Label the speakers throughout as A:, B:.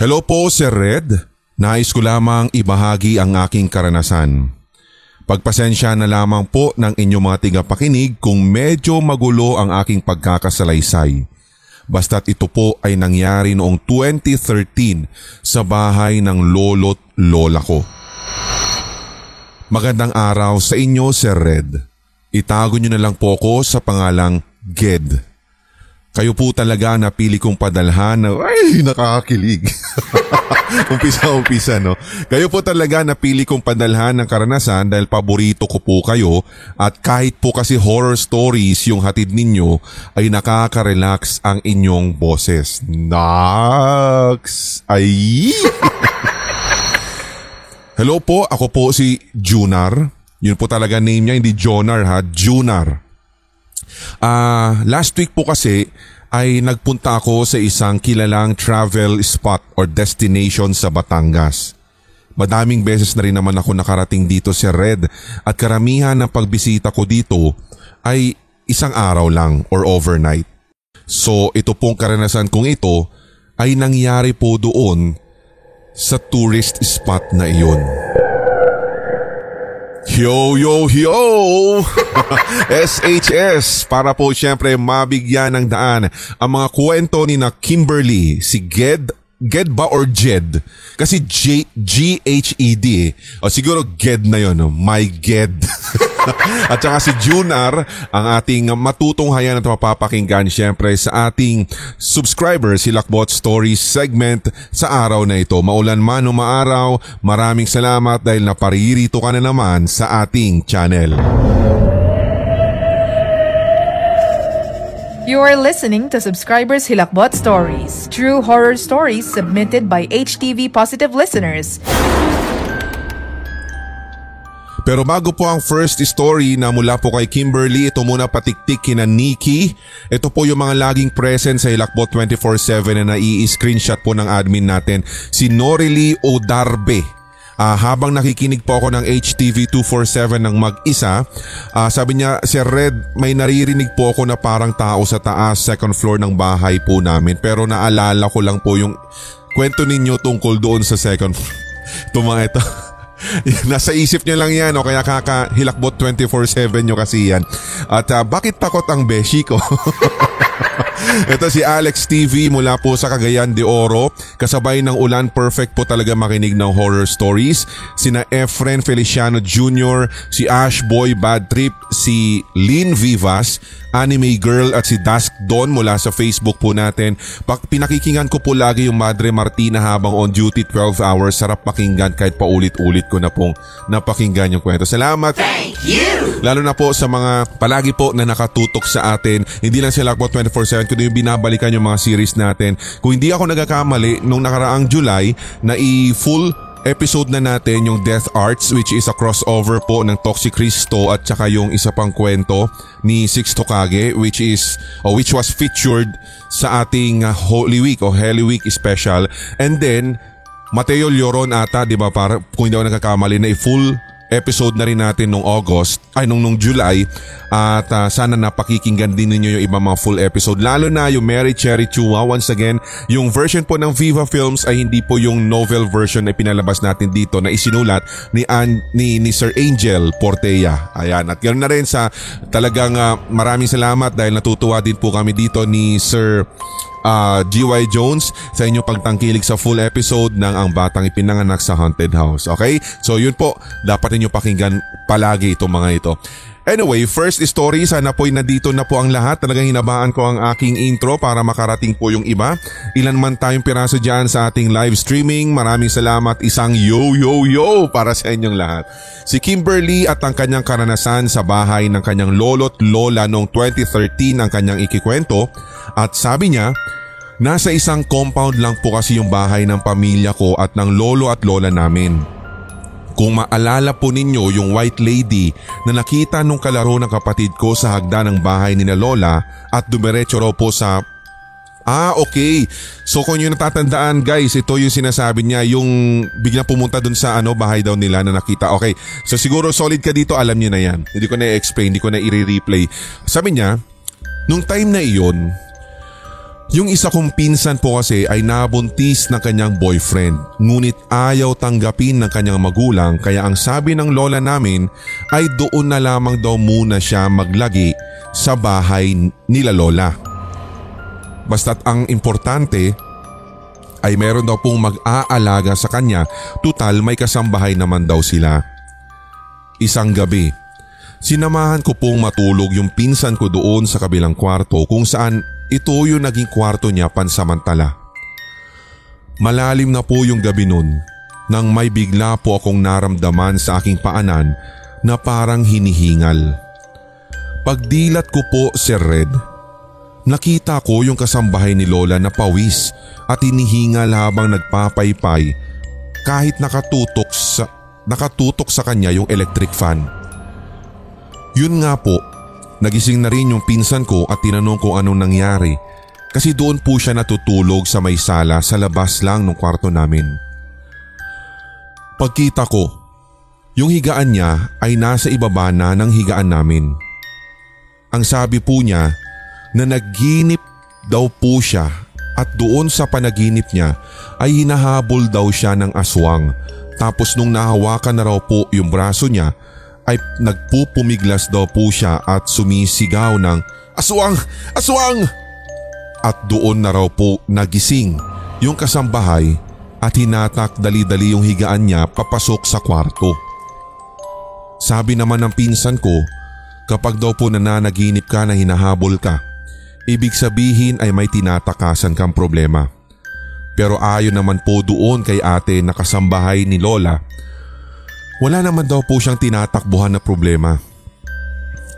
A: Hello po, Sir Red. Nais ko lamang ibahagi ang aking karanasan. Pagpasensya na lamang po ng inyong mga tigapakinig kung medyo magulo ang aking pagkakasalaysay. Basta't ito po ay nangyari noong 2013 sa bahay ng lolo't lola ko. Magandang araw sa inyo, Sir Red. Itago niyo na lang po ko sa pangalang Ged. Kayo po talaga napili kong padalhan ay nakakakilig. Umpisa-umpisa no. Kayo po talaga napili kong padalhan ng karanasan dahil paborito ko po kayo at kahit po kasi horror stories yung hatid ninyo ay nakaka-relax ang inyong boses. Nax! Ay! Hello po, ako po si Junar. Yun po talaga name niya, hindi Jonar ha, Junar. Ah, last week po kasi ay nagpunta ako sa isang kilalang travel spot or destination sa Batangas. Madaming beses na rin naman ako nakarating dito sa Red at karamihan ng pagbisita ko dito ay isang araw lang or overnight. So ito pong karanasan kong ito ay nangyari po doon sa tourist spot na iyon. Yo, yo, yo! SHS para po siyempre mabigyan ng daan ang mga kwento ni na Kimberly, si Ged Ged ba or Jed? Kasi J, G-H-E-D eh. O siguro Ged na yon, my Ged. At saka si Junar, ang ating matutunghayan at mapapakinggan siyempre sa ating subscriber, si Lakbot Stories segment sa araw na ito. Maulan man o maaraw, maraming salamat dahil naparirito ka na naman sa ating channel.
B: You are listening to Subscribers Hilakbot Stories, true horror stories submitted by HTV Positive listeners.
A: Pero bago po ang first story na mula po kay Kimberly, ito muna patiktik kina Nikki. Ito po yung mga laging present sa Hilakbot 24-7 na nai-screenshot po ng admin natin. Si Norily Odarbe. Uh, habang nakikinig po ako ng HTV 247 ng mag-isa, uh, sabi niya, Sir Red, may naririnig po ako na parang tao sa taas, second floor ng bahay po namin. Pero naalala ko lang po yung kwento ninyo tungkol doon sa second floor. Ito mga ito. Nasa isip niya lang yan o kaya kakahilakbot 24-7 nyo kasi yan. At uh, bakit takot ang beshi ko? Ito si Alex TV mula po sa Cagayan de Oro. Kasabay ng ulan, perfect po talaga makinig ng horror stories. Sina Efren Feliciano Jr., si Ash Boy Bad Trip, si Lynn Vivas, Anime Girl at si Dusk Dawn mula sa Facebook po natin. Pinakikingan ko po lagi yung Madre Martina habang on duty 12 hours. Sarap pakinggan kahit paulit-ulit ko na pong napakinggan yung kwento. Salamat! Thank you! Lalo na po sa mga palagi po na nakatutok sa atin. Hindi lang sila po 24-7 kundi yung binabalikan yung mga series natin. Kung hindi ako nagkakamali, nung nakaraang July na i-full episode na natin yung Death Arts which is a crossover po ng Toxic Cristo at saka yung isa pang kwento ni Six Tokage which is or which was featured sa ating uh, Holy Week o Holy Week special and then Mateo Lloron ata 'di ba para kung hindi ako nagkakamali na i-full episode na rin natin nung August, ay nung, nung July at uh, sana napakikinggan din ninyo yung ibang mga full episode lalo na yung Mary Cherry Chua. Once again, yung version po ng Viva Films ay hindi po yung novel version na pinalabas natin dito na isinulat ni, An, ni, ni Sir Angel Portea. Ayan, at ganoon na rin sa talagang uh, maraming salamat dahil natutuwa din po kami dito ni Sir uh, ah, GY Jones sa inyong pagtangkilik sa full episode ng Ang Batang Ipinanganak sa Haunted House. Okay? So yun po, dapat ninyo pakinggan palagi itong mga ito. Anyway, first story, sana po'y nandito na po ang lahat. Talagang hinabaan ko ang aking intro para makarating po yung iba. Ilan man tayong piraso dyan sa ating live streaming. Maraming salamat. Isang yo yo yo para sa inyong lahat. Si Kimberly at ang kanyang karanasan sa bahay ng kanyang lolo't lola noong 2013 ang kanyang ikikwento. At sabi niya, nasa isang compound lang po kasi yung bahay ng pamilya ko at ng lolo at lola namin. Kung maalala po ninyo yung white lady na nakita nung kalaro ng kapatid ko sa hagda ng bahay ni na Lola at dumiretso raw po sa Ah, okay. So kung yung natatandaan guys, ito yung sinasabi niya, yung biglang pumunta dun sa ano, bahay daw nila na nakita. Okay, so siguro solid ka dito, alam niyo na yan. Hindi ko na i-explain, hindi ko na i-replay. Sabi niya, nung time na iyon, Yung isa kong pinsan po kasi ay nabuntis ng kanyang boyfriend ngunit ayaw tanggapin ng kanyang magulang kaya ang sabi ng lola namin ay doon na lamang daw muna siya maglagi sa bahay nila lola. Basta't ang importante ay meron daw pong mag-aalaga sa kanya tutal may kasambahay naman daw sila. Isang gabi, sinamahan ko pong matulog yung pinsan ko doon sa kabilang kwarto kung saan ito yung naging kwarto niya pansamantala. Malalim na po yung gabi nun nang may bigla po akong naramdaman sa aking paanan na parang hinihingal. Pagdilat ko po Sir Red, nakita ko yung kasambahay ni Lola na pawis at hinihingal habang nagpapaypay kahit nakatutok sa, nakatutok sa kanya yung electric fan. Yun nga po, Nagising na rin yung pinsan ko at tinanong kung anong nangyari kasi doon po siya natutulog sa may sala sa labas lang ng kwarto namin. Pagkita ko, yung higaan niya ay nasa ibaba na ng higaan namin. Ang sabi po niya na nagginip daw po siya at doon sa panaginip niya ay hinahabol daw siya ng aswang tapos nung nahawakan na raw po yung braso niya ay nagpupumiglas daw po siya at sumisigaw ng Aswang! Aswang! At doon na raw po nagising yung kasambahay at hinatak dali-dali yung higaan niya papasok sa kwarto. Sabi naman ng pinsan ko, kapag daw po nananaginip ka na hinahabol ka, ibig sabihin ay may tinatakasan kang problema. Pero ayon naman po doon kay ate na kasambahay ni Lola wala naman daw po siyang tinatakbuhan na problema.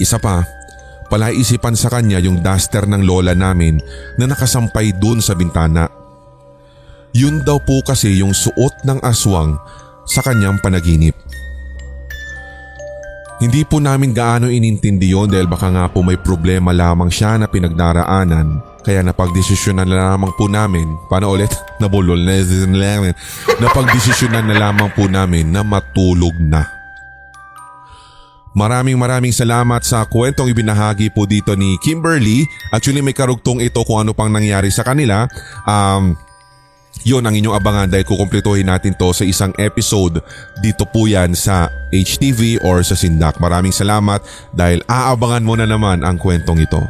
A: Isa pa, palaisipan sa kanya yung duster ng lola namin na nakasampay dun sa bintana. Yun daw po kasi yung suot ng aswang sa kanyang panaginip. Hindi po namin gaano inintindi yon dahil baka nga po may problema lamang siya na pinagdaraanan kaya napagdesisyonan na lamang po namin, paano ulit? Nabulol na namin. Napagdesisyonan na lamang po namin na matulog na. Maraming maraming salamat sa kwentong ibinahagi po dito ni Kimberly. Actually may karugtong ito kung ano pang nangyari sa kanila. Um, yun ang inyong abangan dahil kukumplituhin natin to sa isang episode dito po yan sa HTV or sa Sindak. Maraming salamat dahil aabangan mo na naman ang kwentong ito.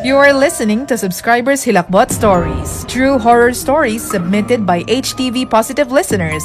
B: You are listening to Subscribers Hilakbot Stories, true horror stories submitted by HTV Positive listeners.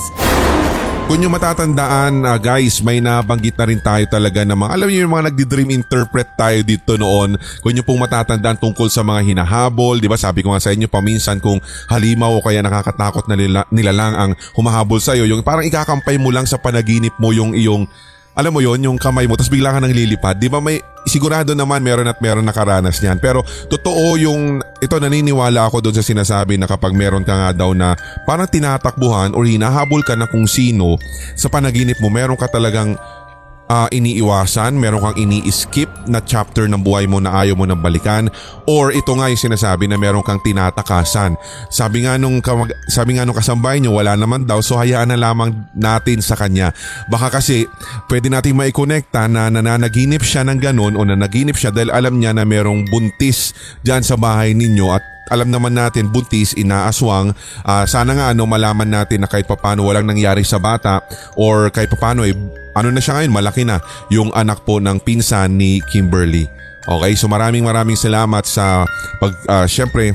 A: Kung yung matatandaan uh, guys, may nabanggit na rin tayo talaga na mga, alam niyo yung mga nagdi-dream interpret tayo dito noon. Kung yung pong matatandaan tungkol sa mga hinahabol, di ba sabi ko nga sa inyo paminsan kung halimaw o kaya nakakatakot na nila, nila lang ang humahabol sa'yo, yung parang ikakampay mo lang sa panaginip mo yung iyong alam mo yon yung kamay mo tapos bigla ka nang lilipad. Di ba may sigurado naman meron at meron nakaranas niyan. Pero totoo yung ito naniniwala ako doon sa sinasabi na kapag meron ka nga daw na parang tinatakbuhan or hinahabol ka na kung sino sa panaginip mo meron ka talagang uh, iniiwasan, meron kang ini-skip na chapter ng buhay mo na ayaw mo nang balikan or ito nga yung sinasabi na meron kang tinatakasan. Sabi nga nung, sabi nga nung kasambay niyo wala naman daw so hayaan na lamang natin sa kanya. Baka kasi pwede nating maikonekta na nananaginip siya ng ganun o nanaginip siya dahil alam niya na merong buntis dyan sa bahay ninyo at alam naman natin buntis, inaaswang. Uh, sana nga ano malaman natin na kahit papano walang nangyari sa bata or kahit papano eh, ano na siya ngayon malaki na yung anak po ng pinsan ni Kimberly. Okay, so maraming maraming salamat sa pag uh, syempre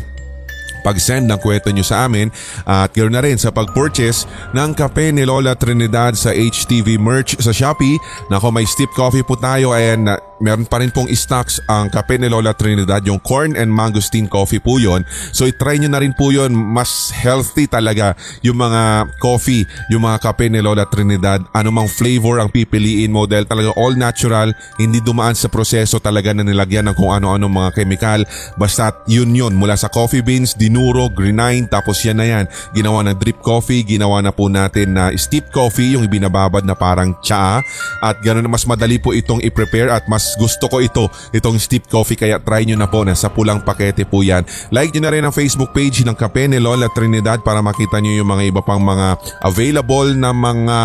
A: pag-send ng kwento nyo sa amin at ganoon na rin sa pag-purchase ng kape ni Lola Trinidad sa HTV merch sa Shopee. Nako may steep coffee po tayo and uh, meron pa rin pong stocks ang kape ni Lola Trinidad, yung corn and mangosteen coffee po yon. So itry nyo na rin po yon mas healthy talaga yung mga coffee, yung mga kape ni Lola Trinidad. Anumang flavor ang pipiliin mo dahil talaga all natural, hindi dumaan sa proseso talaga na nilagyan ng kung ano-ano mga chemical. Basta yun yun mula sa coffee beans, dinuro, grenine, tapos yan na yan. Ginawa ng drip coffee, ginawa na po natin na steep coffee, yung ibinababad na parang tsaa. At ganoon mas madali po itong i-prepare at mas gusto ko ito, itong steep coffee kaya try nyo na po, nasa pulang pakete po yan. Like nyo na rin ang Facebook page ng Kape ni Lola Trinidad para makita nyo yung mga iba pang mga available na mga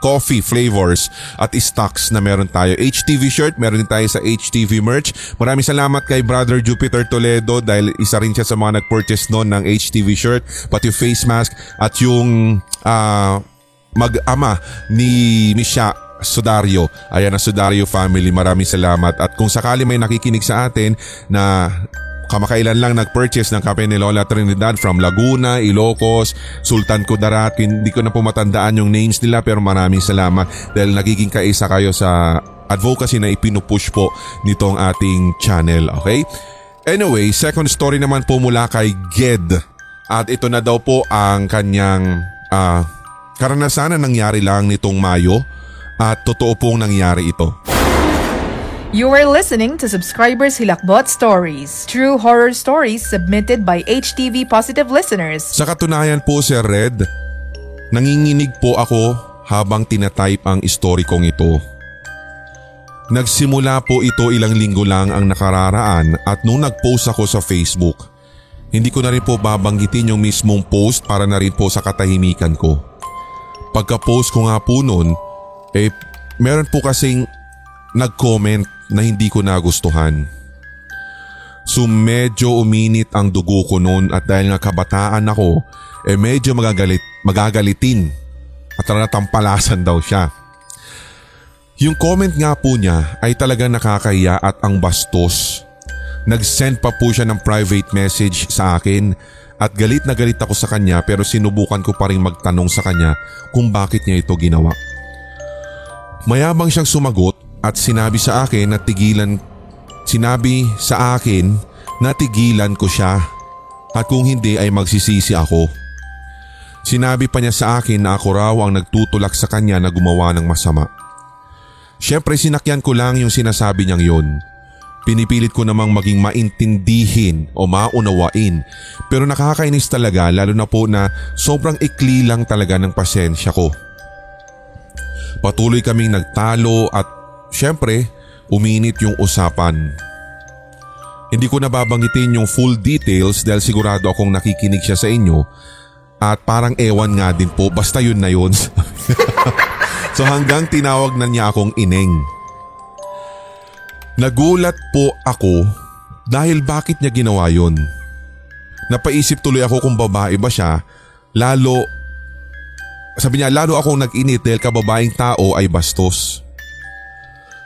A: coffee flavors at stocks na meron tayo. HTV shirt, meron din tayo sa HTV merch. Maraming salamat kay Brother Jupiter Toledo dahil isa rin siya sa mga nag-purchase noon ng HTV shirt, pati yung face mask at yung uh, mag-ama ni Misha Sudario. Ayan ang Sudario family. Maraming salamat. At kung sakali may nakikinig sa atin na Kamakailan lang nag-purchase ng kape ni Lola Trinidad from Laguna, Ilocos, Sultan Kudarat. Hindi ko na po matandaan yung names nila pero maraming salamat dahil nagiging kaisa kayo sa advocacy na ipinupush po nitong ating channel. Okay? Anyway, second story naman po mula kay Ged. At ito na daw po ang kanyang uh, karanasan na nangyari lang nitong Mayo at totoo pong nangyari ito.
B: You are listening to Subscribers Hilakbot Stories, true horror stories submitted by HTV Positive listeners.
A: Sa katunayan po Sir Red, nanginginig po ako habang tinatype ang story kong ito. Nagsimula po ito ilang linggo lang ang nakararaan at nung nag-post ako sa Facebook, hindi ko na rin po babanggitin yung mismong post para na rin po sa katahimikan ko. Pagka-post ko nga po noon, eh meron po kasing nag-comment na hindi ko nagustuhan. So medyo uminit ang dugo ko noon at dahil nga kabataan ako, eh medyo magagalit, magagalitin at natampalasan daw siya. Yung comment nga po niya ay talagang nakakaya at ang bastos. Nag-send pa po siya ng private message sa akin at galit na galit ako sa kanya pero sinubukan ko pa rin magtanong sa kanya kung bakit niya ito ginawa. Mayabang siyang sumagot at sinabi sa akin na tigilan sinabi sa akin na tigilan ko siya at kung hindi ay magsisisi ako. Sinabi pa niya sa akin na ako raw ang nagtutulak sa kanya na gumawa ng masama. Siyempre sinakyan ko lang yung sinasabi niyang yon. Pinipilit ko namang maging maintindihin o maunawain pero nakakainis talaga lalo na po na sobrang ikli lang talaga ng pasensya ko. Patuloy kaming nagtalo at Siyempre, uminit yung usapan. Hindi ko nababanggitin yung full details dahil sigurado akong nakikinig siya sa inyo at parang ewan nga din po basta yun na yun. so hanggang tinawag na niya akong ineng. Nagulat po ako dahil bakit niya ginawa yun. Napaisip tuloy ako kung babae ba siya lalo sabi niya lalo akong nag-init dahil kababaeng tao ay bastos.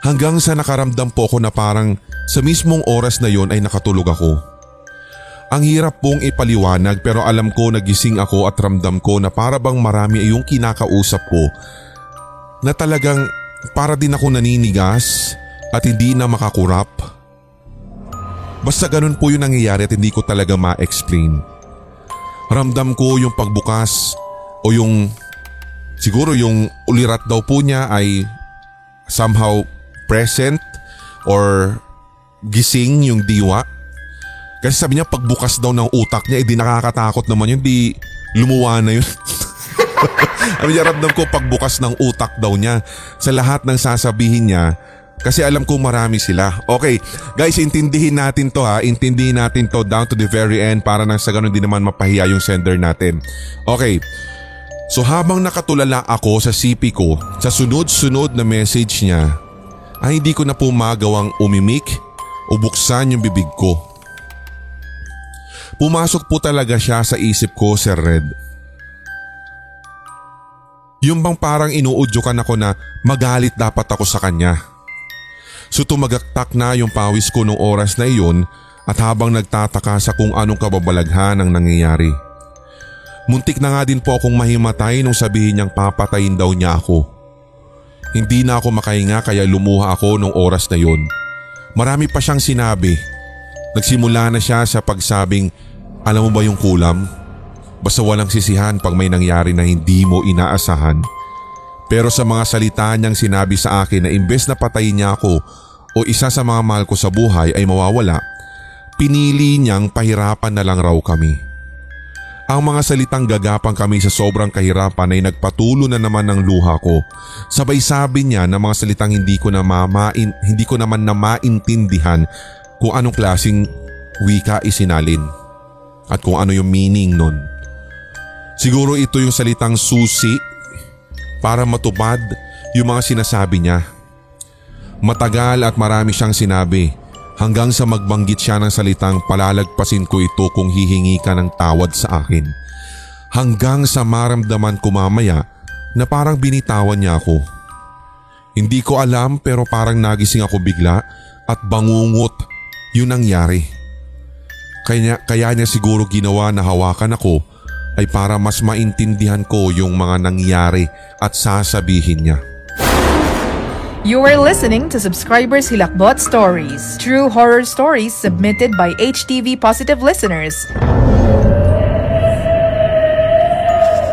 A: Hanggang sa nakaramdam po ako na parang sa mismong oras na yon ay nakatulog ako. Ang hirap pong ipaliwanag pero alam ko nagising ako at ramdam ko na para bang marami ay yung kinakausap ko na talagang para din ako naninigas at hindi na makakurap. Basta ganun po yung nangyayari at hindi ko talaga ma-explain. Ramdam ko yung pagbukas o yung siguro yung ulirat daw po niya ay somehow present or gising yung diwa. Kasi sabi niya pagbukas daw ng utak niya, edi eh, nakakatakot naman yun, di lumuwa na yun. Sabi niya ramdam ko pagbukas ng utak daw niya sa lahat ng sasabihin niya kasi alam ko marami sila. Okay, guys, intindihin natin to ha. Intindihin natin to down to the very end para nang sa ganun din naman mapahiya yung sender natin. Okay, so habang nakatulala ako sa CP ko, sa sunod-sunod na message niya, ay hindi ko na po magawang umimik o buksan yung bibig ko. Pumasok po talaga siya sa isip ko, Sir Red. Yung bang parang inuudyokan ako na magalit dapat ako sa kanya. So tumagaktak na yung pawis ko nung oras na iyon at habang nagtataka sa kung anong kababalaghan ang nangyayari. Muntik na nga din po akong mahimatay nung sabihin niyang papatayin daw niya ako. Hindi na ako makahinga kaya lumuha ako nung oras na yon. Marami pa siyang sinabi. Nagsimula na siya sa pagsabing, alam mo ba yung kulam? Basta walang sisihan pag may nangyari na hindi mo inaasahan. Pero sa mga salita niyang sinabi sa akin na imbes na patayin niya ako o isa sa mga mahal ko sa buhay ay mawawala, pinili niyang pahirapan na lang raw kami. Ang mga salitang gagapang kami sa sobrang kahirapan ay nagpatulo na naman ng luha ko. Sabay sabi niya na mga salitang hindi ko na mamain, hindi ko naman na maintindihan kung anong klasing wika isinalin at kung ano yung meaning nun. Siguro ito yung salitang susi, para matupad yung mga sinasabi niya. Matagal at marami siyang sinabi hanggang sa magbanggit siya ng salitang palalagpasin ko ito kung hihingi ka ng tawad sa akin. Hanggang sa maramdaman ko mamaya na parang binitawan niya ako. Hindi ko alam pero parang nagising ako bigla at bangungot yun nangyari. Kaya, kaya niya siguro ginawa na hawakan ako ay para mas maintindihan ko yung mga nangyari at sasabihin niya.
B: You are listening to Subscribers Hilakbot Stories, true horror stories submitted by HTV Positive listeners.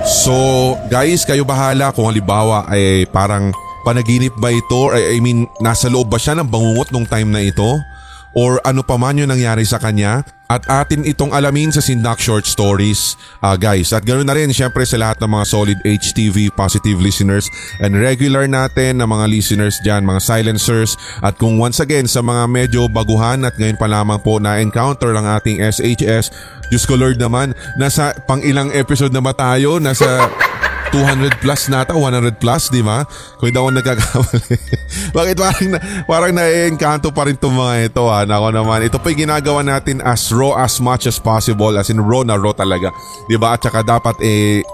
A: So guys, kayo bahala kung halimbawa ay parang panaginip ba ito? I, I mean, nasa loob ba siya ng bangungot nung time na ito? Or ano pa man yung nangyari sa kanya? At atin itong alamin sa Sindak Short Stories uh, guys. At ganoon na rin syempre sa lahat ng mga solid HTV positive listeners and regular natin na mga listeners dyan, mga silencers. At kung once again sa mga medyo baguhan at ngayon pa lamang po na-encounter ang ating SHS, Diyos ko Lord naman, nasa pang ilang episode na ba tayo? Nasa 200 plus nata, 100 plus, di ba? Kung ako nagkakamali. Bakit parang, na, parang na-encanto pa rin itong mga ito ha? Nako naman, ito pa yung ginagawa natin as raw as much as possible, as in raw na raw talaga. Di ba? At saka dapat eh,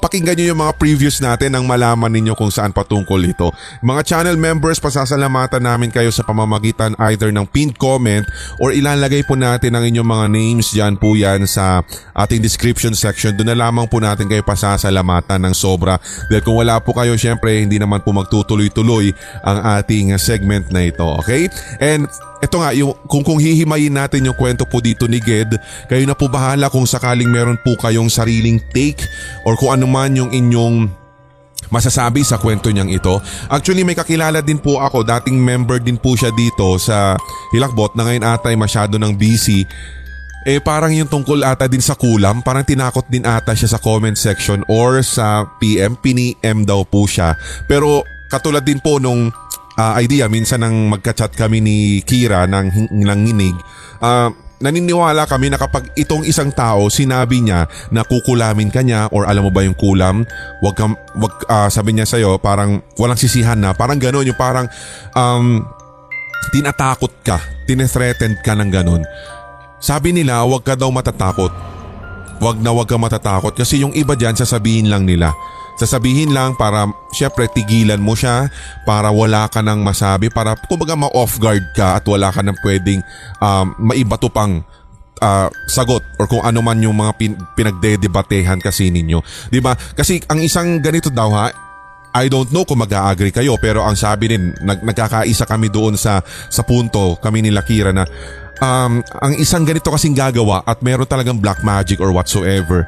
A: Pakinggan nyo yung mga previews natin nang malaman ninyo kung saan patungkol ito. Mga channel members, pasasalamatan namin kayo sa pamamagitan either ng pinned comment or ilalagay po natin ang inyong mga names dyan po yan sa ating description section. Doon na lamang po natin kayo pasasalamatan ng sobra. Dahil kung wala po kayo, syempre hindi naman po magtutuloy-tuloy ang ating segment na ito. Okay? And ito nga, yung, kung, kung hihimayin natin yung kwento po dito ni Ged, kayo na po bahala kung sakaling meron po kayong sariling take or kung ano man yung inyong masasabi sa kwento niyang ito. Actually may kakilala din po ako, dating member din po siya dito sa Hilakbot na ngayon ata ay masyado ng busy. Eh parang yung tungkol ata din sa kulam, parang tinakot din ata siya sa comment section or sa PM, pini-M daw po siya. Pero katulad din po nung uh, idea, minsan nang magka-chat kami ni Kira ng, ng nginig, uh, naniniwala kami na kapag itong isang tao sinabi niya na kukulamin ka niya or alam mo ba yung kulam, wag kang, wag, uh, sabi niya sa'yo parang walang sisihan na, parang gano'n yung parang um, tinatakot ka, tinethreatened ka ng gano'n. Sabi nila wag ka daw matatakot. Wag na wag ka matatakot kasi yung iba dyan sasabihin lang nila Sasabihin lang para syempre tigilan mo siya para wala ka nang masabi para kumbaga ma-off guard ka at wala ka nang pwedeng um, maibato pang uh, sagot or kung ano man yung mga pin- pinagdedebatehan kasi ninyo. 'Di ba? Kasi ang isang ganito daw ha, I don't know kung mag-agree kayo pero ang sabi din nag nagkakaisa kami doon sa sa punto kami ni Lakira na um, ang isang ganito kasing gagawa at meron talagang black magic or whatsoever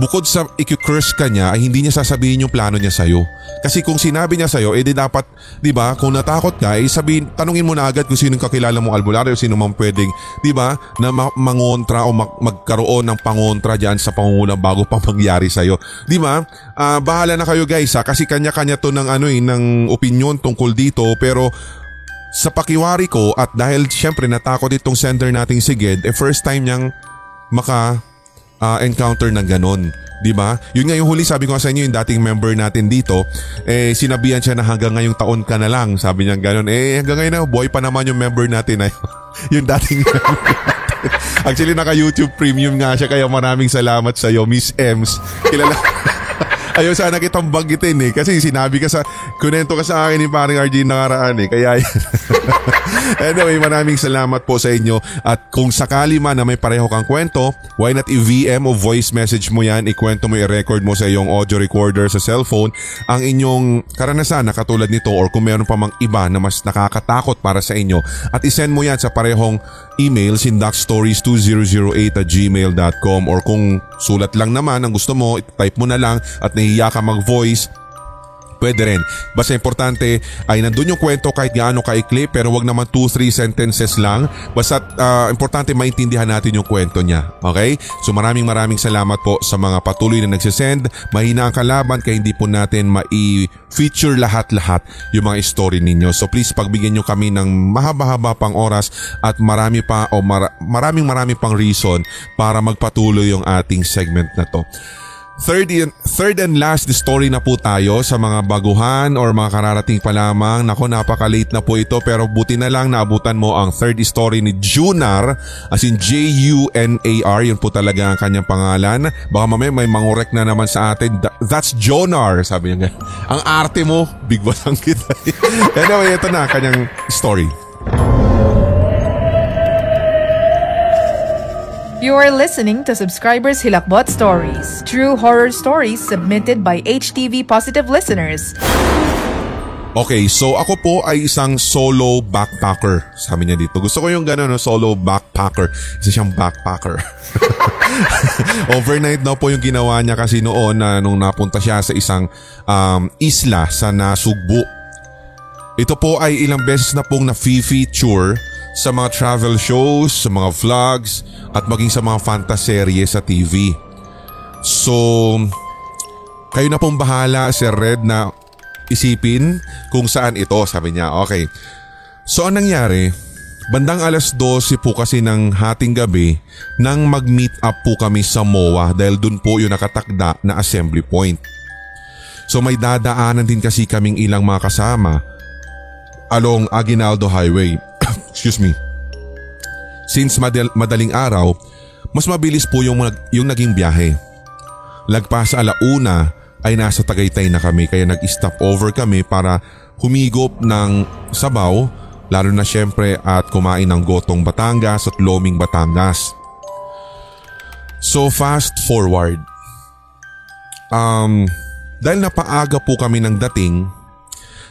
A: Bukod sa i-curse ka niya ay hindi niya sasabihin yung plano niya sa'yo. Kasi kung sinabi niya sa'yo, edi dapat, di ba, kung natakot ka, eh sabihin, tanungin mo na agad kung sinong kakilala mong albularyo, sino man pwedeng, di ba, na ma- mangontra o mag- magkaroon ng pangontra dyan sa pangungulang bago pa mangyari sa'yo. Di ba? Uh, bahala na kayo guys ha, kasi kanya-kanya to ng ano eh, ng opinion tungkol dito, pero sa pakiwari ko at dahil syempre natakot itong sender nating si Ged, eh first time niyang maka uh, encounter ng ganon. 'di ba? Yun nga yung huli sabi ko sa inyo yung dating member natin dito, eh sinabihan siya na hanggang ngayong taon ka na lang. Sabi niya ganoon. Eh hanggang ngayon na boy pa naman yung member natin na yung dating member Actually naka YouTube Premium nga siya kaya maraming salamat sa iyo Miss Ems. Kilala Ayaw sana kitang banggitin eh. Kasi sinabi ka sa, kunento ka sa akin ni paring RG nakaraan eh. Kaya anyway, maraming salamat po sa inyo. At kung sakali man na may pareho kang kwento, why not i-VM o voice message mo yan, ikwento mo, i-record mo sa iyong audio recorder sa cellphone ang inyong karanasan na katulad nito or kung meron pa mang iba na mas nakakatakot para sa inyo at isend mo yan sa parehong email sindakstories2008 at gmail.com or kung sulat lang naman ang gusto mo, type mo na lang at nahiya ka mag-voice Pwede rin. Basta importante ay nandun yung kwento kahit gaano kaikli pero wag naman 2-3 sentences lang. Basta uh, importante maintindihan natin yung kwento niya. Okay? So maraming maraming salamat po sa mga patuloy na nagsisend. Mahina ang kalaban kaya hindi po natin mai-feature lahat-lahat yung mga story ninyo. So please pagbigyan nyo kami ng mahaba-haba pang oras at marami pa o mar- maraming maraming pang reason para magpatuloy yung ating segment na to. Third, and- third and last story na po tayo sa mga baguhan or mga kararating pa lamang. Nako napaka-late na po ito pero buti na lang naabutan mo ang third story ni Junar as in J-U-N-A-R. Yun po talaga ang kanyang pangalan. Baka mamaya may mangurek na naman sa atin. Th- That's Jonar sabi niya. Ang arte mo, big boss ang kita. anyway, ito na kanyang story.
B: You are listening to Subscribers Hilakbot Stories, true horror stories submitted by HTV Positive listeners.
A: Okay, so ako po ay isang solo backpacker. Sabi niya dito. Gusto ko yung gano'n, no, solo backpacker. Isa siyang backpacker. Overnight daw po yung ginawa niya kasi noon na nung napunta siya sa isang um, isla sa Nasugbu. Ito po ay ilang beses na pong na-feature sa mga travel shows, sa mga vlogs, at maging sa mga fantaserye sa TV. So, kayo na pong bahala, Sir Red, na isipin kung saan ito, sabi niya. Okay. So, ang nangyari, bandang alas 12 po kasi ng hating gabi nang mag-meet up po kami sa MOA dahil dun po yung nakatakda na assembly point. So may dadaanan din kasi kaming ilang mga kasama along Aguinaldo Highway. Excuse me. Since madal- madaling araw, mas mabilis po yung, yung naging biyahe. Lagpas alauna ay nasa Tagaytay na kami kaya nag-stop over kami para humigop ng sabaw lalo na syempre at kumain ng gotong Batangas at loming Batangas. So fast forward. Um, dahil napaaga po kami ng dating,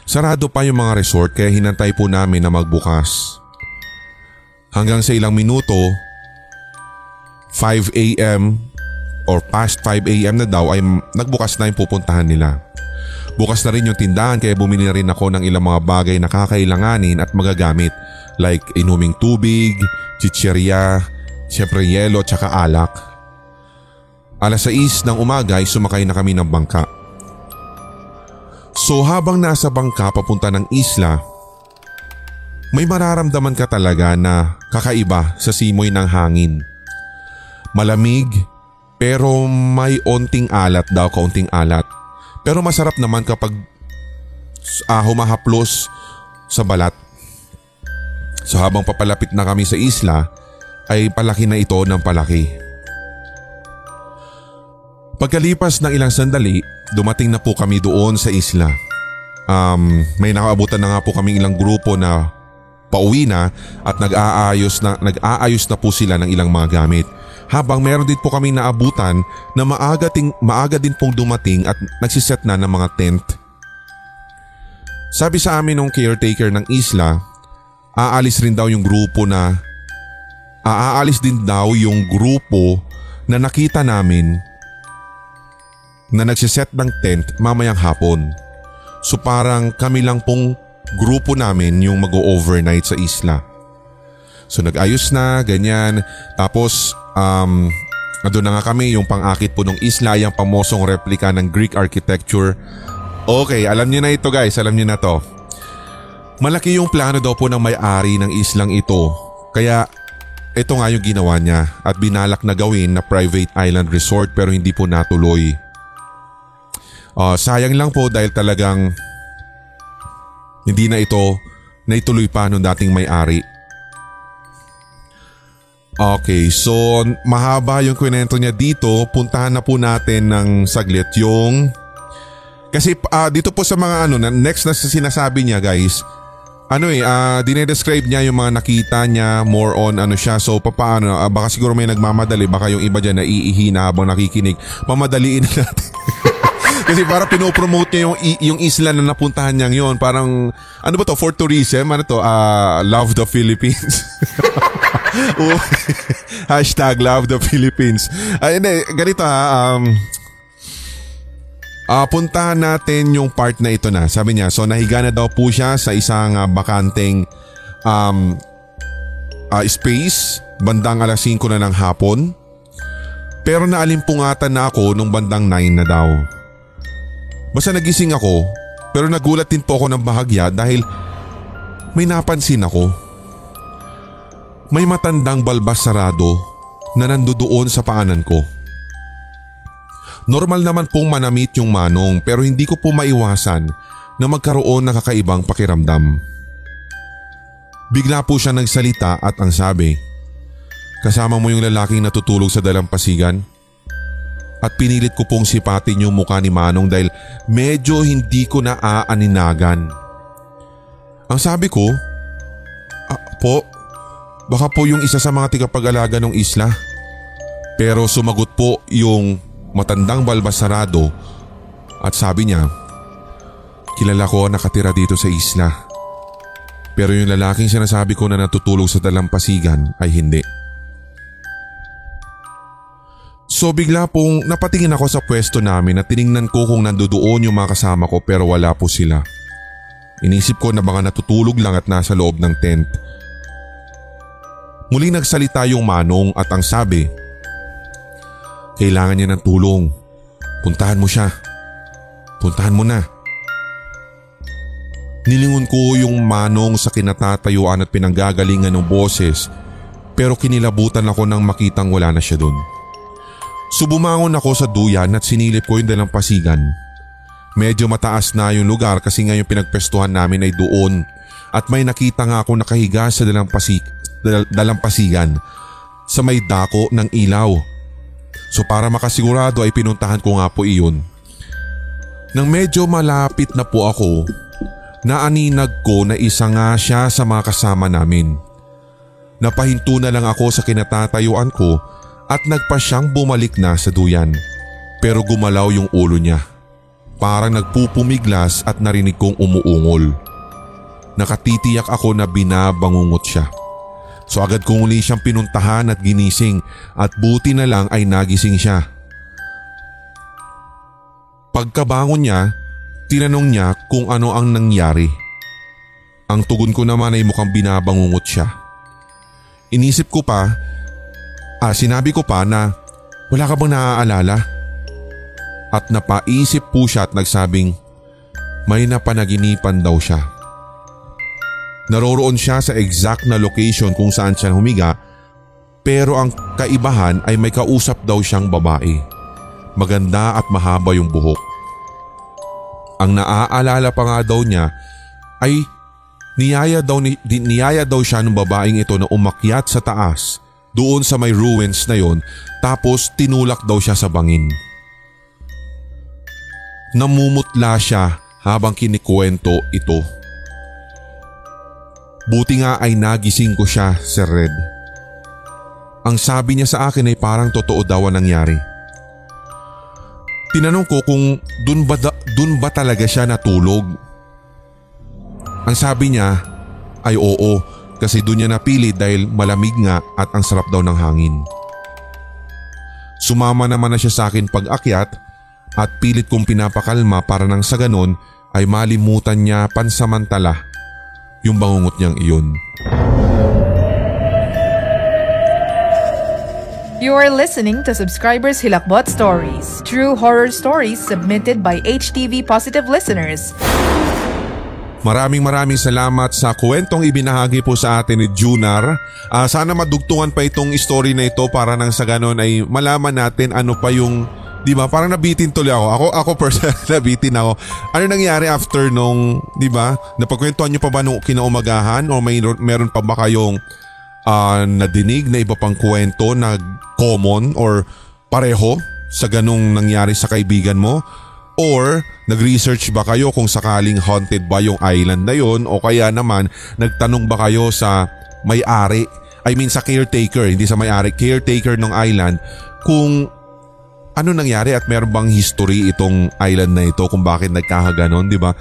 A: sarado pa yung mga resort kaya hinantay po namin na magbukas. Hanggang sa ilang minuto, 5 a.m. or past 5 a.m. na daw ay nagbukas na yung pupuntahan nila. Bukas na rin yung tindahan kaya bumili na rin ako ng ilang mga bagay na kakailanganin at magagamit like inuming tubig, chicherya, syempre yelo tsaka alak. Alas 6 ng umaga ay sumakay na kami ng bangka. So habang nasa bangka papunta ng isla, may mararamdaman ka talaga na kakaiba sa simoy ng hangin. Malamig pero may onting alat daw, kaunting alat. Pero masarap naman kapag uh, humahaplos sa balat. So habang papalapit na kami sa isla, ay palaki na ito ng palaki. Pagkalipas ng ilang sandali, dumating na po kami doon sa isla. Um, may nakaabutan na nga po kaming ilang grupo na pauwi na at nag-aayos na, nag-aayos na po sila ng ilang mga gamit. Habang meron din po kami naabutan na maaga, ting, maaga din pong dumating at nagsiset na ng mga tent. Sabi sa amin ng caretaker ng isla, aalis rin daw yung grupo na aalis din daw yung grupo na nakita namin na nagsiset ng tent mamayang hapon. So parang kami lang pong grupo namin yung mag-overnight sa isla. So nag-ayos na, ganyan. Tapos um, nandun na nga kami yung pang-akit po ng isla, yung pamosong replika ng Greek architecture. Okay, alam niyo na ito guys, alam niyo na to. Malaki yung plano daw po ng may-ari ng islang ito. Kaya ito nga yung ginawa niya at binalak na gawin na private island resort pero hindi po natuloy. Uh, sayang lang po dahil talagang hindi na ito naituloy pa nung dating may-ari. Okay, so mahaba yung kwento niya dito. Puntahan na po natin ng saglit yung... Kasi uh, dito po sa mga ano, next na sinasabi niya guys, ano eh, uh, dinedescribe niya yung mga nakita niya more on ano siya. So papaano, uh, baka siguro may nagmamadali, baka yung iba dyan naiihi na habang nakikinig. Mamadaliin na natin. Kasi para pinopromote niya yung, yung isla na napuntahan niya yon Parang, ano ba to, for tourism? Ano to, uh, love the Philippines. Hashtag love the Philippines. Ay, hindi, ganito ha, um, uh, puntahan natin yung part na ito na. Sabi niya, so nahiga na daw po siya sa isang uh, bakanteng um, uh, space bandang alas 5 na ng hapon. Pero naalimpungatan na ako nung bandang 9 na daw. Basta nagising ako pero nagulat din po ako ng bahagya dahil may napansin ako. May matandang balbas sarado na nandoon sa paanan ko. Normal naman pong manamit yung manong pero hindi ko po maiwasan na magkaroon ng kakaibang pakiramdam. Bigla po siya nagsalita at ang sabi, Kasama mo yung lalaking natutulog sa dalampasigan? At pinilit ko pong sipatin yung mukha ni Manong dahil medyo hindi ko na aaninagan. Ang sabi ko, ah, po, baka po yung isa sa mga tigapag-alaga ng isla. Pero sumagot po yung matandang balbasarado at sabi niya, kilala ko nakatira dito sa isla. Pero yung lalaking sinasabi ko na natutulog sa dalampasigan ay hindi. So bigla pong napatingin ako sa pwesto namin at tiningnan ko kung nandoon yung mga kasama ko pero wala po sila. Inisip ko na baka natutulog lang at nasa loob ng tent. Muling nagsalita yung manong at ang sabi, Kailangan niya ng tulong. Puntahan mo siya. Puntahan mo na. Nilingon ko yung manong sa kinatatayuan at pinanggagalingan ng boses pero kinilabutan ako nang makitang wala na siya doon. So bumangon ako sa duyan at sinilip ko yung dalampasigan. Medyo mataas na yung lugar kasi nga yung pinagpestuhan namin ay doon at may nakita nga ako nakahiga sa dalampasig, dal, dalampasigan sa may dako ng ilaw. So para makasigurado ay pinuntahan ko nga po iyon. Nang medyo malapit na po ako, naaninag ko na isa nga siya sa mga kasama namin. Napahinto na lang ako sa kinatatayuan ko at nagpa siyang bumalik na sa duyan. Pero gumalaw yung ulo niya. Parang nagpupumiglas at narinig kong umuungol. Nakatitiyak ako na binabangungot siya. So agad kong uli siyang pinuntahan at ginising at buti na lang ay nagising siya. Pagkabangon niya, tinanong niya kung ano ang nangyari. Ang tugon ko naman ay mukhang binabangungot siya. Inisip ko pa Ah, sinabi ko pa na wala ka bang naaalala? At napaisip po siya at nagsabing may napanaginipan daw siya. Naroroon siya sa exact na location kung saan siya humiga pero ang kaibahan ay may kausap daw siyang babae. Maganda at mahaba yung buhok. Ang naaalala pa nga daw niya ay niyaya daw, ni, niyaya daw siya ng babaeng ito na umakyat sa taas doon sa may ruins na yon tapos tinulak daw siya sa bangin. Namumutla siya habang kinikwento ito. Buti nga ay nagising ko siya, Sir Red. Ang sabi niya sa akin ay parang totoo daw ang nangyari. Tinanong ko kung dun ba, da, dun ba talaga siya natulog. Ang sabi niya ay oo kasi doon niya napili dahil malamig nga at ang sarap daw ng hangin. Sumama naman na siya sa akin pag akyat at pilit kong pinapakalma para nang sa ganon ay malimutan niya pansamantala yung bangungot niyang iyon.
B: You are listening to Subscribers Hilakbot Stories, true horror stories submitted by HTV Positive listeners.
A: Maraming maraming salamat sa kwentong ibinahagi po sa atin ni Junar. Uh, sana madugtungan pa itong story na ito para nang sa ganon ay malaman natin ano pa yung Di ba? Parang nabitin tuloy ako. Ako, ako personal, nabitin ako. Ano nangyari after nung, di ba? Napagkwentuhan niyo pa ba nung kinaumagahan o may meron pa ba kayong uh, nadinig na iba pang kwento na common or pareho sa ganong nangyari sa kaibigan mo? Or nag-research ba kayo kung sakaling haunted ba yung island na yon o kaya naman nagtanong ba kayo sa may-ari? I mean sa caretaker, hindi sa may-ari, caretaker ng island kung ano nangyari at meron bang history itong island na ito kung bakit nagkakaganon, di ba?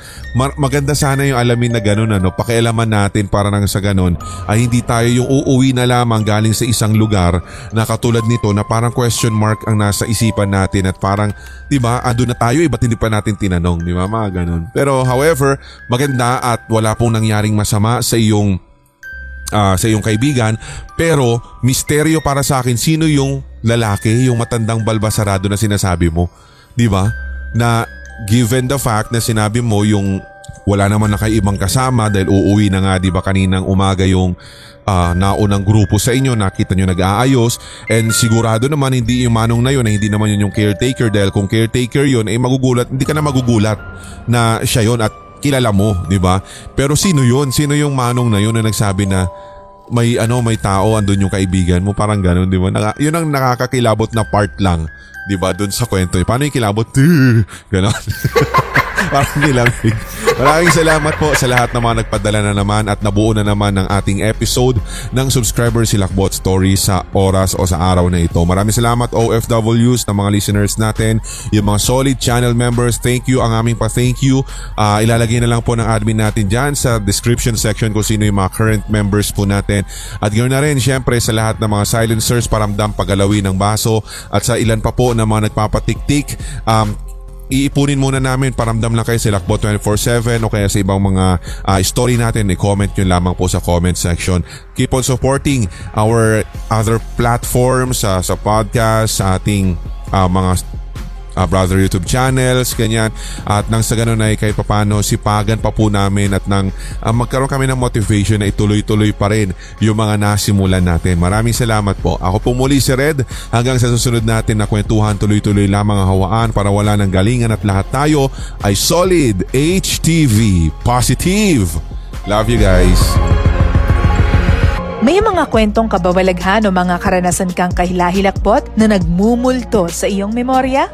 A: maganda sana yung alamin na ganon, ano, pakialaman natin para nang sa ganon ay hindi tayo yung uuwi na lamang galing sa isang lugar na katulad nito na parang question mark ang nasa isipan natin at parang, di ba, ando na tayo, iba't hindi pa natin tinanong, di ba, mga ganon. Pero however, maganda at wala pong nangyaring masama sa iyong uh, sa iyong kaibigan pero misteryo para sa akin sino yung lalaki, yung matandang balbasarado na sinasabi mo. 'Di ba? Na given the fact na sinabi mo yung wala naman na kayo ibang kasama dahil uuwi na nga 'di ba kaninang umaga yung uh, naunang grupo sa inyo, nakita nyo nag-aayos and sigurado naman hindi yung manong na yun na hindi naman yun yung caretaker dahil kung caretaker yun ay eh, magugulat, hindi ka na magugulat na siya yun at kilala mo, di ba? Pero sino yun? Sino yung manong na yun na nagsabi na may ano may tao andun yung kaibigan mo? Parang ganoon di ba? Naka, yun ang nakakakilabot na part lang di ba? Doon sa kwento paano yung kilabot? Ganon Parang nilamig. Maraming salamat po sa lahat ng mga nagpadala na naman at nabuo na naman ng ating episode ng Subscriber Silakbot Story sa oras o sa araw na ito. Maraming salamat OFWs na mga listeners natin, yung mga solid channel members. Thank you. Ang aming pa-thank you. Uh, ilalagay na lang po ng admin natin dyan sa description section kung sino yung mga current members po natin. At ganoon na rin syempre sa lahat ng mga silencers paramdam pagalawin ng baso at sa ilan pa po na mga nagpapatiktik um, iipunin muna namin paramdam lang kayo sa Lakbo 24-7 o kaya sa ibang mga uh, story natin. I-comment nyo lamang po sa comment section. Keep on supporting our other platforms uh, sa podcast sa ating uh, mga uh, brother YouTube channels, ganyan. At nang sa ganun ay kahit papano sipagan pa po namin at nang uh, magkaroon kami ng motivation na ituloy-tuloy pa rin yung mga nasimulan natin. Maraming salamat po. Ako po muli si Red. Hanggang sa susunod natin na kwentuhan tuloy-tuloy lamang ang hawaan para wala ng galingan at lahat tayo ay solid HTV positive. Love you guys.
B: May mga kwentong kabawalaghan o mga karanasan kang kahilahilakbot na nagmumulto sa iyong memorya?